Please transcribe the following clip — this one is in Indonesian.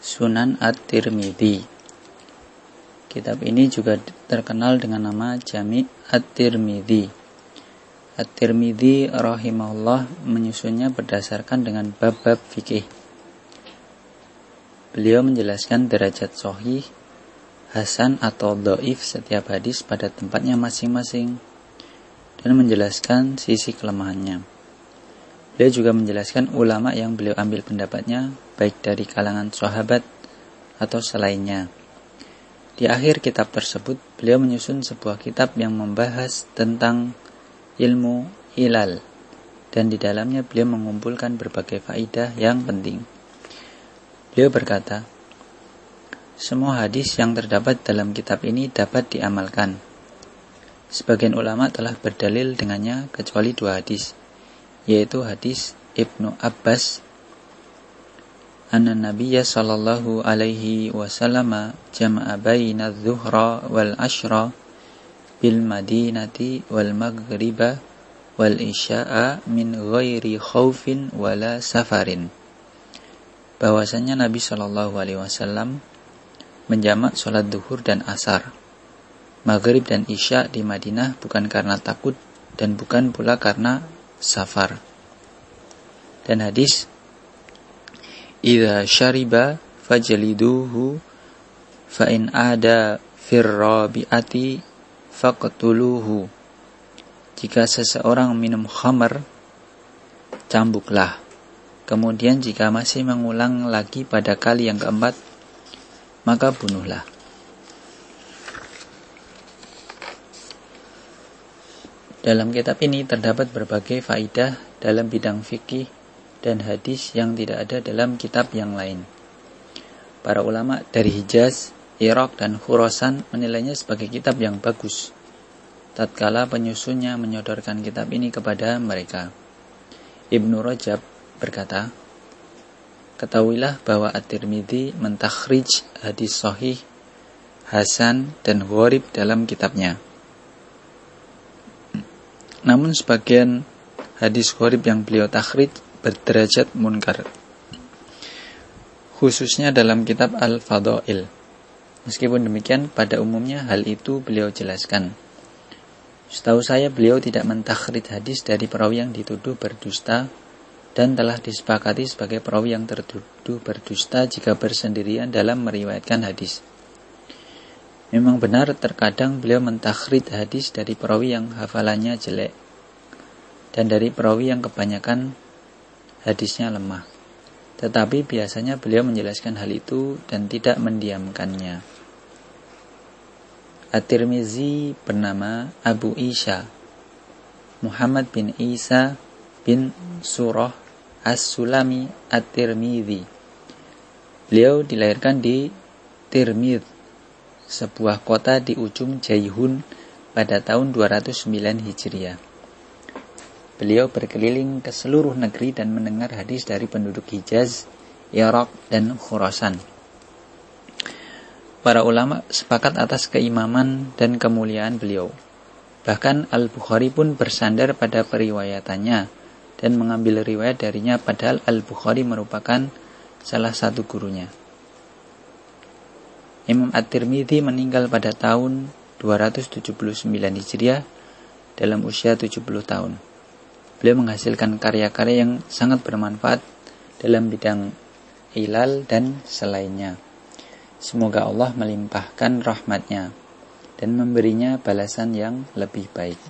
Sunan At-Tirmidzi. Kitab ini juga terkenal dengan nama Jami At-Tirmidzi. At-Tirmidzi rahimahullah menyusunnya berdasarkan dengan bab-bab fikih. Beliau menjelaskan derajat sohih, hasan atau doif setiap hadis pada tempatnya masing-masing dan menjelaskan sisi kelemahannya. Beliau juga menjelaskan ulama yang beliau ambil pendapatnya baik dari kalangan sahabat atau selainnya. Di akhir kitab tersebut, beliau menyusun sebuah kitab yang membahas tentang ilmu ilal dan di dalamnya beliau mengumpulkan berbagai faidah yang penting. Beliau berkata, semua hadis yang terdapat dalam kitab ini dapat diamalkan. Sebagian ulama telah berdalil dengannya kecuali dua hadis, yaitu hadis Ibnu Abbas. Anna Nabiya sallallahu alaihi wasallam jama'a baina dhuhra wal ashra bil madinati wal maghriba wal isya'a min ghairi khaufin wala safarin. Bahwasanya Nabi sallallahu alaihi wasallam menjamak salat duhur dan asar. Maghrib dan isya di Madinah bukan karena takut dan bukan pula karena safar. Dan hadis Idza syariba fajliduhu fa in ada firrabiati faqtuluhu. Jika seseorang minum khamar cambuklah. Kemudian jika masih mengulang lagi pada kali yang keempat maka bunuhlah. Dalam kitab ini terdapat berbagai faidah dalam bidang fikih dan hadis yang tidak ada dalam kitab yang lain. Para ulama dari Hijaz, Irak, dan Khurasan menilainya sebagai kitab yang bagus. Tatkala penyusunnya menyodorkan kitab ini kepada mereka. Ibnu Rajab berkata, Ketahuilah bahwa At-Tirmidzi mentakhrij hadis sahih, hasan, dan gharib dalam kitabnya. Namun sebagian hadis gharib yang beliau takhrij berderajat munkar. Khususnya dalam kitab Al-Fadail. Meskipun demikian, pada umumnya hal itu beliau jelaskan. Setahu saya beliau tidak mentakhrij hadis dari perawi yang dituduh berdusta dan telah disepakati sebagai perawi yang tertuduh berdusta jika bersendirian dalam meriwayatkan hadis. Memang benar terkadang beliau mentakrid hadis dari perawi yang hafalannya jelek dan dari perawi yang kebanyakan hadisnya lemah. Tetapi biasanya beliau menjelaskan hal itu dan tidak mendiamkannya. At-Tirmizi bernama Abu Isha Muhammad bin Isa bin Surah As-Sulami At-Tirmizi. Beliau dilahirkan di Tirmidh sebuah kota di ujung Jaihun pada tahun 209 Hijriah. Beliau berkeliling ke seluruh negeri dan mendengar hadis dari penduduk Hijaz, Irak, dan Khurasan. Para ulama sepakat atas keimaman dan kemuliaan beliau. Bahkan Al-Bukhari pun bersandar pada periwayatannya dan mengambil riwayat darinya padahal Al-Bukhari merupakan salah satu gurunya. Imam At-Tirmidzi meninggal pada tahun 279 Hijriah dalam usia 70 tahun. Beliau menghasilkan karya-karya yang sangat bermanfaat dalam bidang ilal dan selainnya. Semoga Allah melimpahkan rahmatnya dan memberinya balasan yang lebih baik.